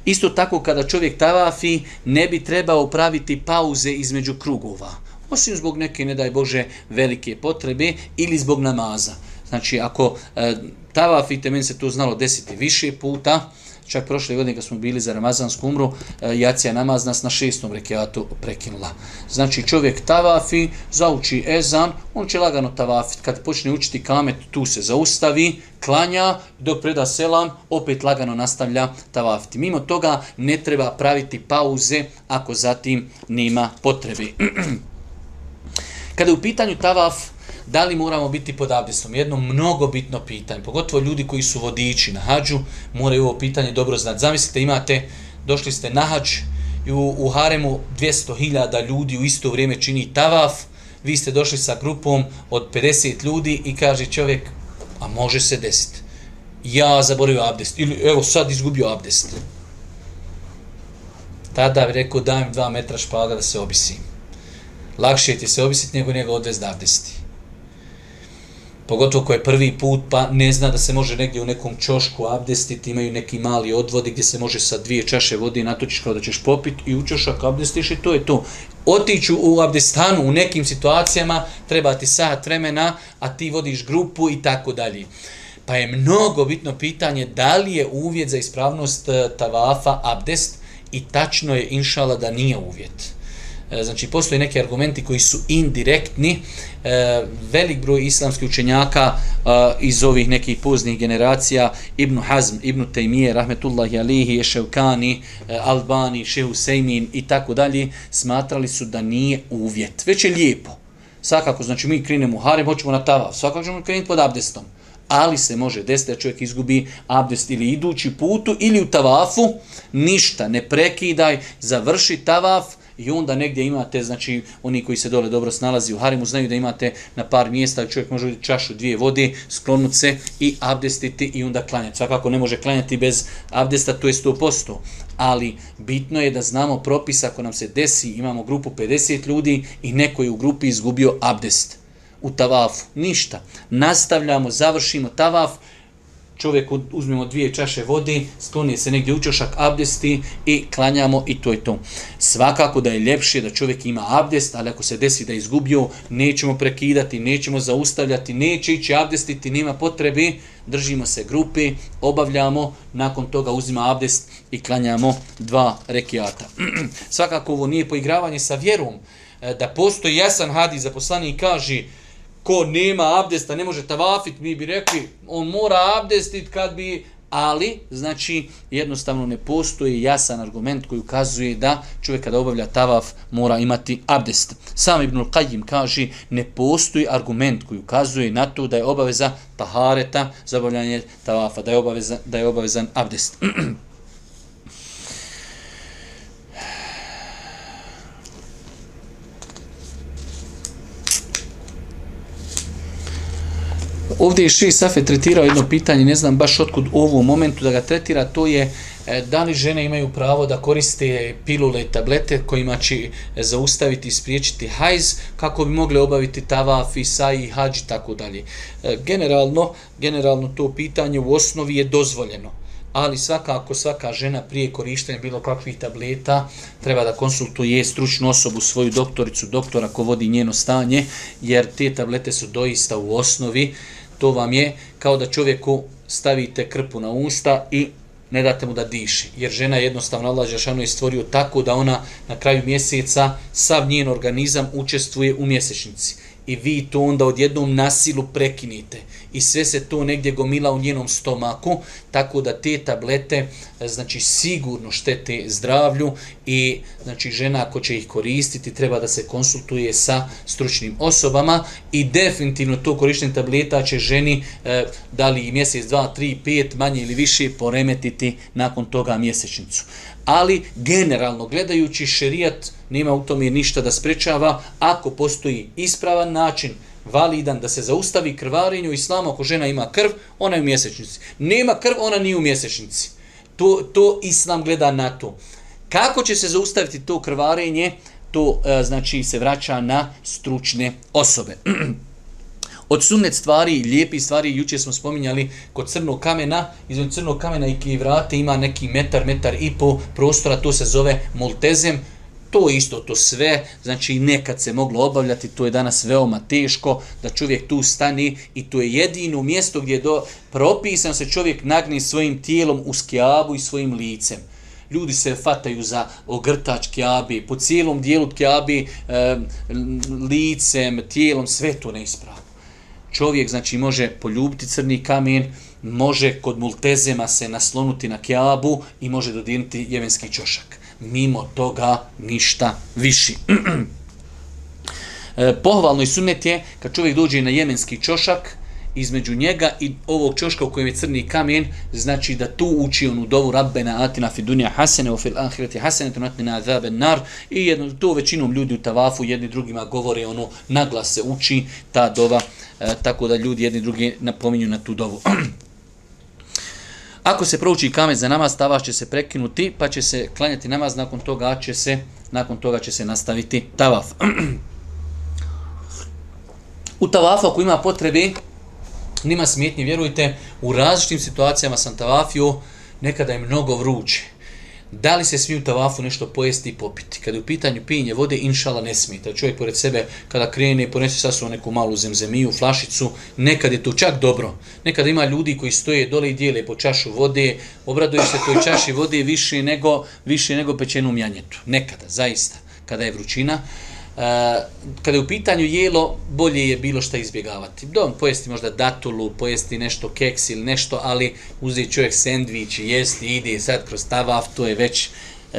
Isto tako kada čovjek tavafi ne bi trebao praviti pauze između krugova. Osim zbog neke, ne daj Bože, velike potrebe ili zbog namaza. Znači ako e, tavafite, meni se to znalo desiti više puta, Čak prošle godine kad smo bili za Ramazansku umru, e, jacija namaz nas na šestom rekiatu prekinula. Znači čovjek tavafi, zauči ezan, on će lagano tavafit. Kad počne učiti kamet, tu se zaustavi, klanja, dok preda selam, opet lagano nastavlja tavafiti. Mimo toga ne treba praviti pauze ako zatim nema potrebe. Kada je u pitanju tavaf, da li moramo biti pod abdestom? Jedno mnogo bitno pitanje, pogotovo ljudi koji su vodiči na hađu, moraju ovo pitanje dobro znati. Zamislite, imate, došli ste na hađ i u, u haremu 200.000 ljudi u isto vrijeme čini tavaf, vi ste došli sa grupom od 50 ljudi i kaže čovjek, a može se desiti. Ja zaboravio abdest, ili evo sad izgubio abdest. Tada bi rekao, daj mi dva metra špaga da se obisim. Lakše ti se obisiti nego njega odvez da abdesti pogotovo ko je prvi put pa ne zna da se može negdje u nekom čošku abdestiti, imaju neki mali odvodi gdje se može sa dvije čaše vode natočiš kao da ćeš popiti i u čošak abdestiš i to je to. Otiću u abdestanu u nekim situacijama, treba ti sat vremena, a ti vodiš grupu i tako dalje. Pa je mnogo bitno pitanje da li je uvjet za ispravnost eh, tavafa abdest i tačno je inšala da nije uvjet. E, znači postoje neki argumenti koji su indirektni, e, velik broj islamskih učenjaka e, iz ovih nekih poznih generacija, Ibn Hazm, Ibn Taymije, Rahmetullahi Alihi, Eševkani, e, Albani, Šehu Sejmin i tako dalje, smatrali su da nije uvjet. Već je lijepo. Svakako, znači mi krenemo u harem, hoćemo na tavav, svakako ćemo krenuti pod abdestom. Ali se može desiti da čovjek izgubi abdest ili idući putu ili u tavafu, ništa, ne prekidaj, završi tavaf, I onda negdje imate, znači oni koji se dole dobro snalazi u harimu, znaju da imate na par mjesta, čovjek može vidjeti čašu dvije vode, sklonut se i abdestiti i onda klanjati. Svakako ne može klanjati bez abdesta, to je 100%. Ali bitno je da znamo propis ako nam se desi, imamo grupu 50 ljudi i neko je u grupi izgubio abdest u tavafu. Ništa. Nastavljamo, završimo tavaf, čovjek uzmemo dvije čaše vode, sklonije se negdje učošak abdesti i klanjamo i to je to. Svakako da je ljepše da čovjek ima abdest, ali ako se desi da je izgubio, nećemo prekidati, nećemo zaustavljati, neće ići abdestiti, nema potrebe, držimo se grupe, obavljamo, nakon toga uzima abdest i klanjamo dva rekiata. Svakako ovo nije poigravanje sa vjerom, e, da postoji jasan hadis zaposlani i kaže ko nema abdesta, ne može tavafit, mi bi rekli, on mora abdestit kad bi, ali, znači, jednostavno ne postoji jasan argument koji ukazuje da čovjek kada obavlja tavaf mora imati abdest. Sam Ibn Qayyim kaže, ne postoji argument koji ukazuje na to da je obaveza tahareta za obavljanje tavafa, da je, obaveza, da je obavezan abdest. Ovdje je Ši Safe tretirao jedno pitanje, ne znam baš otkud u ovom momentu da ga tretira, to je e, da li žene imaju pravo da koriste pilule i tablete kojima će zaustaviti i spriječiti hajz kako bi mogle obaviti tavaf i saj i hađ i tako dalje. E, generalno, generalno to pitanje u osnovi je dozvoljeno. ali svakako svaka žena prije korištenja bilo kakvih tableta treba da konsultuje stručnu osobu, svoju doktoricu, doktora ko vodi njeno stanje, jer te tablete su doista u osnovi, to vam je kao da čovjeku stavite krpu na usta i ne date mu da diši. Jer žena jednostavno Allah Žešanu je stvorio tako da ona na kraju mjeseca sav njen organizam učestvuje u mjesečnici i vi to onda odjednom nasilu prekinite. I sve se to negdje gomila u njenom stomaku, tako da te tablete e, znači sigurno štete zdravlju i znači žena ako će ih koristiti treba da se konsultuje sa stručnim osobama i definitivno to korištenje tableta će ženi e, da li mjesec, dva, tri, pet, manje ili više poremetiti nakon toga mjesečnicu ali generalno gledajući šerijat nema u tome ništa da sprečava ako postoji ispravan način validan da se zaustavi krvarenje u islamu ako žena ima krv, ona je u mjesečnici. Nema krv, ona nije u mjesečnici. To, to islam gleda na to. Kako će se zaustaviti to krvarenje, to e, znači se vraća na stručne osobe. Od sunnet stvari, lijepi stvari, juče smo spominjali kod crnog kamena, izvan crnog kamena i vrate ima neki metar, metar i po prostora, to se zove multezem, to isto, to sve, znači nekad se moglo obavljati, to je danas veoma teško da čovjek tu stani i to je jedino mjesto gdje je do, propisan se čovjek nagni svojim tijelom u skjabu i svojim licem. Ljudi se fataju za ogrtač kjabi, po cijelom dijelu kjabi, e, eh, licem, tijelom, sve to neispravno čovjek znači može poljubiti crni kamen, može kod multezema se naslonuti na kjabu i može dodirnuti jemenski čošak. Mimo toga ništa viši. E, pohvalno i sunet je kad čovjek dođe na jemenski čošak, između njega i ovog čoška u kojem je crni kamen, znači da tu uči onu dovu Rabbena atina fi dunja hasene o fil ahireti hasene tunatni azabe nar i jedno, to većinom ljudi u tavafu jedni drugima govore ono naglas se uči ta dova e, tako da ljudi jedni drugi napominju na tu dovu. Ako se prouči kamen za namaz, tavaš će se prekinuti, pa će se klanjati namaz, nakon toga će se, nakon toga će se nastaviti tavaf. u tavafu ako ima potrebe, nima smetnje, vjerujte, u različitim situacijama sam tavafio, nekada je mnogo vruće. Da li se smiju u tavafu nešto pojesti i popiti? Kada je u pitanju pijenje vode, inšala ne smije. Da čovjek pored sebe, kada krene, ponese sasvom neku malu zemzemiju, flašicu, nekad je to čak dobro. Nekada ima ljudi koji stoje dole i dijele po čašu vode, obraduju se toj čaši vode više nego, više nego pečenom janjetu. Nekada, zaista, kada je vrućina. E, kada je u pitanju jelo, bolje je bilo šta izbjegavati. Dom, pojesti možda datulu, pojesti nešto keks ili nešto, ali uzeti čovjek sendvič i jesti, ide sad kroz tavaf, to je već uh,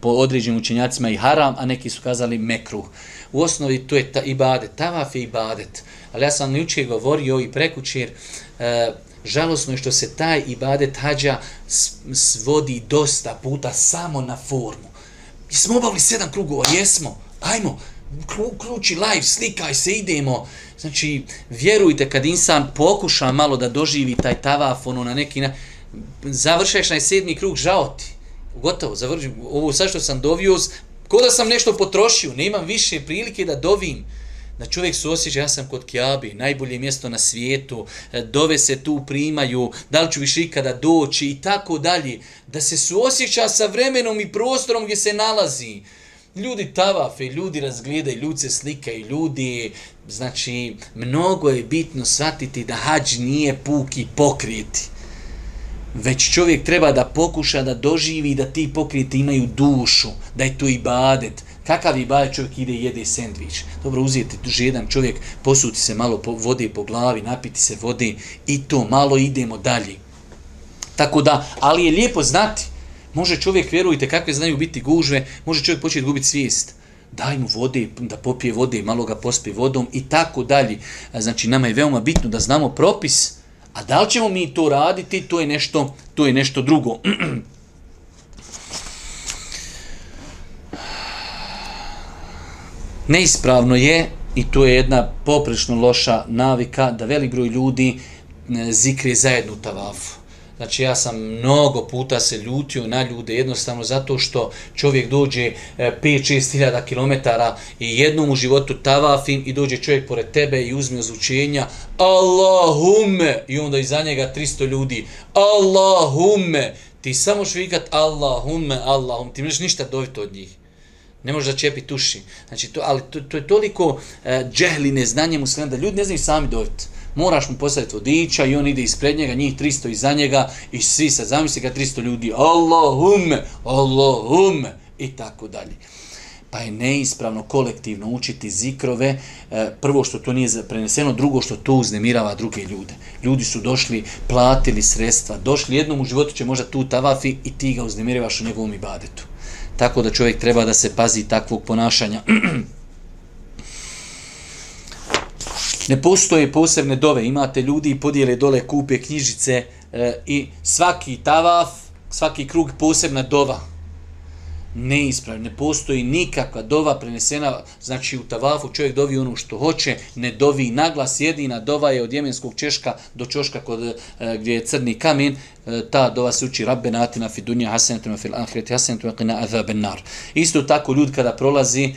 po određenim učenjacima i haram, a neki su kazali mekruh. U osnovi to je ta ibadet, tavaf je ibadet. Ali ja sam jučer govorio i prekućer, uh, e, žalosno je što se taj ibadet hađa svodi dosta puta samo na formu. Jesmo obavili sedam krugova, jesmo ajmo, ključi live, slikaj se, idemo. Znači, vjerujte, kad insan pokuša malo da doživi taj tavaf, ono na neki na... Završaš na sedmi krug, žao ti. Gotovo, završim. Ovo sad što sam dovio, ko da sam nešto potrošio, nemam više prilike da dovim. Da čovjek se osjeća, ja sam kod Kjabi, najbolje mjesto na svijetu, e, dove se tu primaju, da li ću više ikada doći i tako dalje. Da se suosjeća sa vremenom i prostorom gdje se nalazi ljudi tavafe, ljudi razgledaju, ljudi se slikaju, ljudi, znači, mnogo je bitno shvatiti da hađ nije puki pokriti. Već čovjek treba da pokuša da doživi da ti pokriti imaju dušu, da je to ibadet. Kakav ibadet čovjek ide i jede sendvič? Dobro, uzijete duže jedan čovjek, posuti se malo po vode po glavi, napiti se vode i to malo idemo dalje. Tako da, ali je lijepo znati, Može čovjek, vjerujte, kakve znaju biti gužve, može čovjek početi gubiti svijest. Daj mu vode, da popije vode, malo ga pospi vodom i tako dalje. Znači, nama je veoma bitno da znamo propis, a da li ćemo mi to raditi, to je nešto, to je nešto drugo. Neispravno je, i to je jedna poprično loša navika, da velik broj ljudi eh, zikri zajedno tavafu Znači ja sam mnogo puta se ljutio na ljude jednostavno zato što čovjek dođe e, 5-6 hiljada kilometara i jednom u životu tavafim i dođe čovjek pored tebe i uzme ozvučenja Allahumme i onda iza njega 300 ljudi Allahumme ti samo švikat Allahumme Allahum ti možeš ništa dobiti od njih. Ne možeš da čepi tuši znači to, ali to, to je toliko e, uh, džehli neznanje muslima da ljudi ne znaju sami dobiti moraš mu postaviti vodiča i on ide ispred njega, njih 300 iza njega i svi sad zamisli ga 300 ljudi, Allahumme, Allahumme i tako dalje. Pa je neispravno kolektivno učiti zikrove, e, prvo što to nije preneseno, drugo što to uznemirava druge ljude. Ljudi su došli, platili sredstva, došli jednom u životu će možda tu tavafi i ti ga uznemiravaš u njegovom ibadetu. Tako da čovjek treba da se pazi takvog ponašanja. Ne postoje posebne dove, imate ljudi i podijele dole kupe knjižice e, i svaki tavaf, svaki krug posebna dova. Ne ispravi, ne postoji nikakva dova prenesena, znači u tavafu čovjek dovi ono što hoće, ne dovi naglas, jedina dova je od jemenskog češka do čoška kod, e, gdje je crni kamen, E, ta dova se uči rabbe natina fi dunja hasenetima fil ahireti hasenetima qina azaben nar. Isto tako ljud kada prolazi e,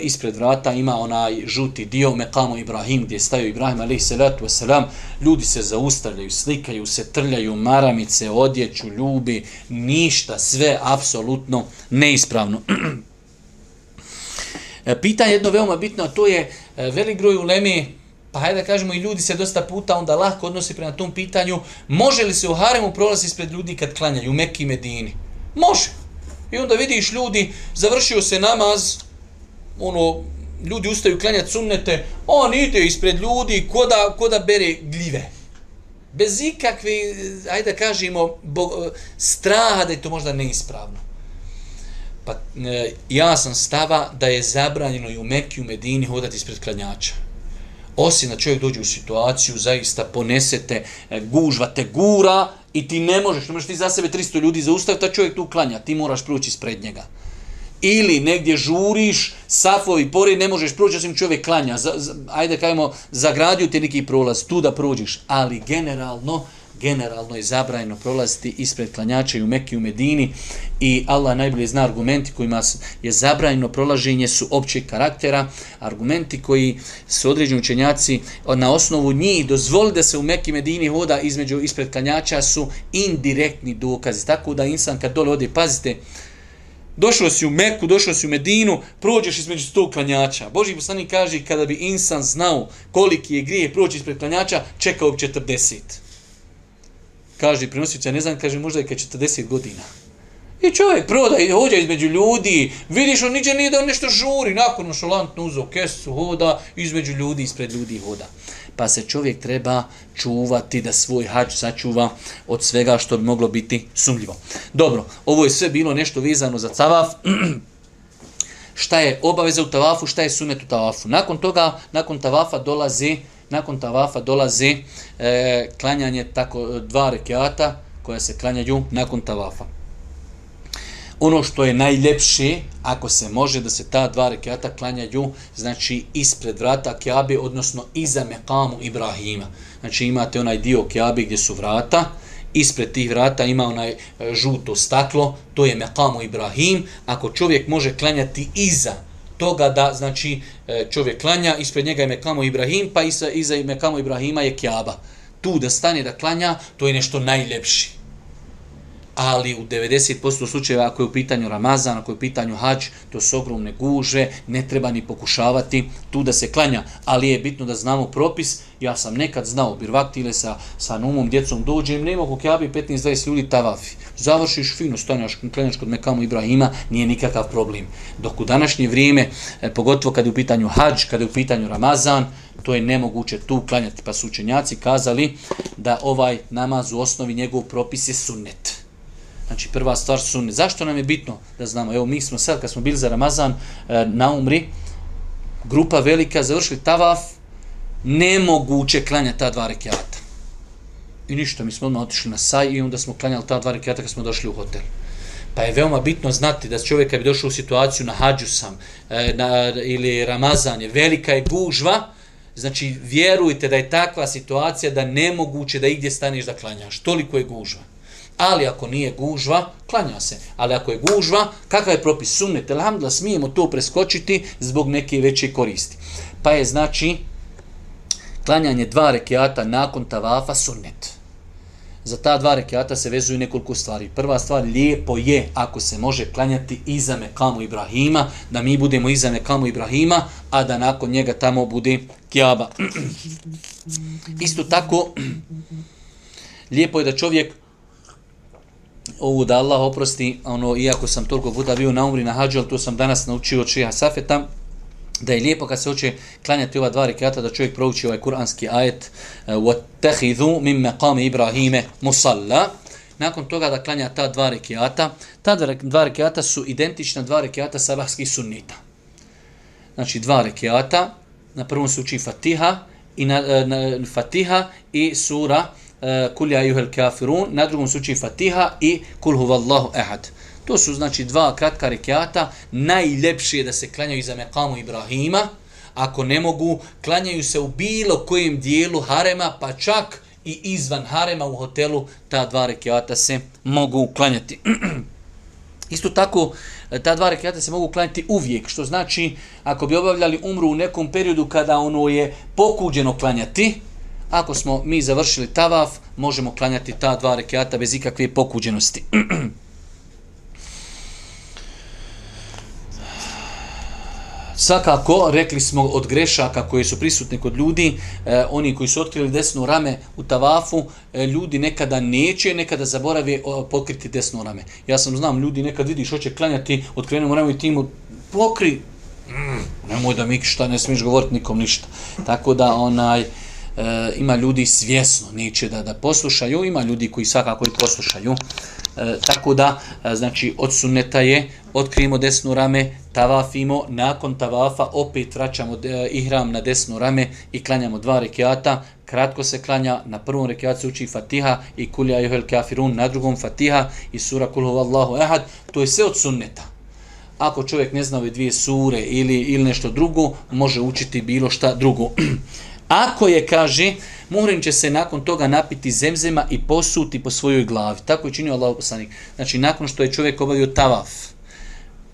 ispred vrata ima onaj žuti dio mekamu Ibrahim gdje staju Ibrahim alaihi salatu wasalam ljudi se zaustavljaju, slikaju se, trljaju maramice, odjeću, ljubi ništa, sve apsolutno neispravno. E, pitanje jedno veoma bitno, a to je velik groj u Lemi pa hajde da kažemo i ljudi se dosta puta onda lahko odnosi prema tom pitanju, može li se u haremu prolazi ispred ljudi kad klanjaju u Mekki Medini? Može. I onda vidiš ljudi, završio se namaz, ono, ljudi ustaju klanjati sunnete, on ide ispred ljudi koda, koda bere gljive. Bez ikakve, ajde da kažemo, bo, straha da je to možda neispravno. Pa e, ja sam stava da je zabranjeno i u Mekki u Medini hodati ispred klanjača osim da čovjek dođe u situaciju, zaista ponesete, e, gužva gužvate, gura i ti ne možeš, ne možeš ti za sebe 300 ljudi zaustaviti, a čovjek tu klanja, ti moraš proći ispred njega. Ili negdje žuriš, safovi, pored, ne možeš proći, osim čovjek klanja, za, za, ajde kajmo, zagradio te neki prolaz, tu da prođiš, ali generalno, generalno je zabrajeno prolaziti ispred klanjača i u Mekiju u Medini i Allah najbolje zna argumenti kojima je zabrajeno prolaženje su općeg karaktera, argumenti koji su određeni učenjaci na osnovu njih dozvoli da se u Mekke Medini hoda između ispred klanjača su indirektni dokazi. Tako da insan kad dole ode, pazite, Došao si u Meku, došao si u Medinu, prođeš između sto klanjača. Boži poslanik kaže, kada bi insan znao koliki je grije proći ispred klanjača, čekao bi 40 kaže prenosica, ne znam, kaže možda je kad 40 godina. I čovjek proda i hođa između ljudi, vidiš on niđe nije da on nešto žuri, nakon on šalantno uzo kesu, hoda, između ljudi, ispred ljudi hoda. Pa se čovjek treba čuvati da svoj hač sačuva od svega što bi moglo biti sumljivo. Dobro, ovo je sve bilo nešto vezano za cavaf. šta je obaveza u tavafu, šta je sunet u tavafu. Nakon toga, nakon tavafa dolazi nakon tavafa dolazi e, klanjanje tako e, dva rekiata koja se klanjaju nakon tavafa. Ono što je najljepše, ako se može da se ta dva rekiata klanjaju, znači ispred vrata Kjabe, odnosno iza Mekamu Ibrahima. Znači imate onaj dio Kjabe gdje su vrata, ispred tih vrata ima onaj e, žuto staklo, to je Mekamu Ibrahim. Ako čovjek može klanjati iza toga da znači e, čovjek klanja, ispred njega je Mekamo Ibrahim, pa iza, iza Mekamo Ibrahima je Kjaba. Tu da stane da klanja, to je nešto najljepši. Ali u 90% slučajeva ako je u pitanju Ramazan, ako je u pitanju hađ, to su ogromne guže, ne treba ni pokušavati tu da se klanja. Ali je bitno da znamo propis. Ja sam nekad znao, birvaktile sa, sa numom, djecom dođem, ne mogu kjabi 15-20 ljudi tavafi završiš fino, stanjaš, klanjaš kod Mekamu Ibrahima, nije nikakav problem. Dok u današnje vrijeme, e, pogotovo kad je u pitanju hađ, kad je u pitanju Ramazan, to je nemoguće tu klanjati. Pa su učenjaci kazali da ovaj namaz u osnovi njegov propis je sunnet. Znači prva stvar sunnet. Zašto nam je bitno da znamo? Evo mi smo sad kad smo bili za Ramazan e, na umri, grupa velika završili tavaf, nemoguće klanja ta dva rekiata. I ništa, mi smo odmah otišli na saj i onda smo klanjali ta dva rekata kad smo došli u hotel. Pa je veoma bitno znati da čovjek kad bi došao u situaciju na hađu sam e, na, ili Ramazan je velika je gužva, znači vjerujte da je takva situacija da nemoguće da igdje staneš da klanjaš. Toliko je gužva. Ali ako nije gužva, klanja se. Ali ako je gužva, kakav je propis sunnet? Elhamdla, smijemo to preskočiti zbog neke veće koristi. Pa je znači, klanjanje dva rekiata nakon tavafa sunnet. Za ta dva rekiata se vezuju nekoliko stvari. Prva stvar, lijepo je ako se može klanjati iza Mekamu Ibrahima, da mi budemo iza Mekamu Ibrahima, a da nakon njega tamo bude Kjaba. Isto tako, lijepo je da čovjek ovu da Allah oprosti, ono, iako sam toliko puta bio na umri na hađu, ali to sam danas naučio od šeha Safeta, da je lijepo kad se hoće klanjati ova dva rekiata da čovjek prouči ovaj kuranski ajet وَتَّخِذُوا مِنْ مَقَامِ إِبْرَهِيمَ مُصَلَّا Nakon toga da klanja ta dva rekiata, ta dva rekiata su identična dva rekiata sabahskih sunnita. Znači dva rekiata, na prvom se uči Fatiha i na, e, na, Fatiha i sura uh, Eh, kul ja juhel kafirun, na drugom se uči Fatiha i Kul huvallahu ehad. To su znači dva kratka rekiata, najljepše je da se klanjaju za mekamu Ibrahima, ako ne mogu, klanjaju se u bilo kojem dijelu harema, pa čak i izvan harema u hotelu, ta dva rekiata se mogu klanjati. Isto tako, eh, ta dva rekiata se mogu klanjati uvijek, što znači, ako bi obavljali umru u nekom periodu kada ono je pokuđeno klanjati, ako smo mi završili tavaf, možemo klanjati ta dva rekiata bez ikakve pokuđenosti. Svakako, rekli smo od grešaka koji su prisutni kod ljudi, eh, oni koji su otkrili desno rame u tavafu, eh, ljudi nekada neće, nekada zaborave o, pokriti desno rame. Ja sam znam, ljudi nekad vidiš, hoće klanjati, otkrenemo rame i ti mu pokri, mm, nemoj da mi šta ne smiješ govoriti nikom ništa. Tako da, onaj, e, ima ljudi svjesno neće da da poslušaju, ima ljudi koji svakako i poslušaju. E, tako da, e, znači, od sunneta je, otkrijemo desnu rame, tavafimo, nakon tavafa opet vraćamo e, ihram na desnu rame i klanjamo dva rekiata, kratko se klanja, na prvom rekiatu se uči Fatiha i Kulja Juhel Kafirun, na drugom Fatiha i sura Kulhu Allahu Ehad, to je sve od sunneta. Ako čovjek ne zna ove dvije sure ili, ili nešto drugo, može učiti bilo šta drugo. Ako je, kaže, Muhrim će se nakon toga napiti zemzema i posuti po svojoj glavi. Tako je činio Allah poslanik. Znači, nakon što je čovjek obavio tavaf,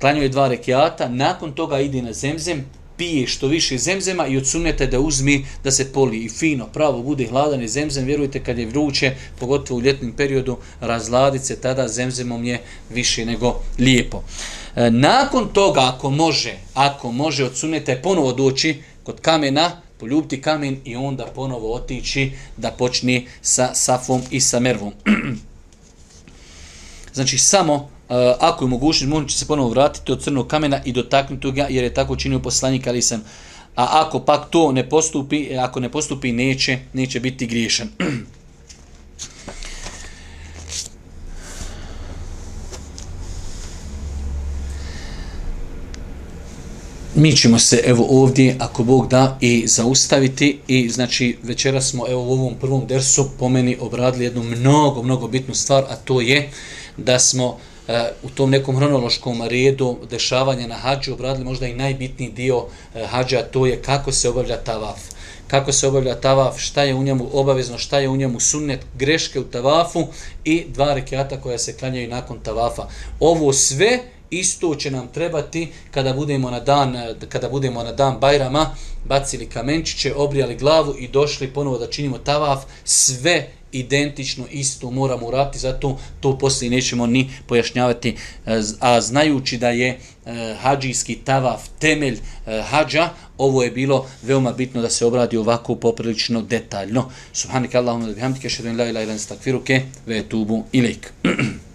klanio je dva rekiata, nakon toga ide na zemzem, pije što više zemzema i odsunete da uzmi da se poli i fino, pravo bude hladan i zemzem, vjerujte kad je vruće, pogotovo u ljetnim periodu, razladit se tada zemzemom je više nego lijepo. E, nakon toga, ako može, ako može, odsunete ponovo doći kod kamena, poljubiti kamen i onda ponovo otići da počne sa safom i sa mervom. znači samo uh, ako je mogućnost, možda će se ponovo vratiti od crnog kamena i dotaknuti ga jer je tako činio poslanik ali sam. A ako pak to ne postupi, e, ako ne postupi neće, neće biti griješan. mi ćemo se evo ovdje, ako Bog da, i zaustaviti i znači večera smo evo u ovom prvom dersu po meni obradili jednu mnogo, mnogo bitnu stvar, a to je da smo uh, u tom nekom hronološkom redu dešavanja na hađu obradili možda i najbitniji dio uh, hađa, to je kako se obavlja tavaf. Kako se obavlja tavaf, šta je u njemu obavezno, šta je u njemu sunnet, greške u tavafu i dva rekiata koja se klanjaju nakon tavafa. Ovo sve isto će nam trebati kada budemo na dan kada budemo na dan Bajrama bacili kamenčiće, obrijali glavu i došli ponovo da činimo tavaf, sve identično isto moramo urati, zato to poslije nećemo ni pojašnjavati, a znajući da je e, hađijski tavaf temelj e, hađa, ovo je bilo veoma bitno da se obradi ovako poprilično detaljno. Subhanika Allahumma da bihamdike, šedun la ilaha ilan stakfiruke, ve tubu ilik.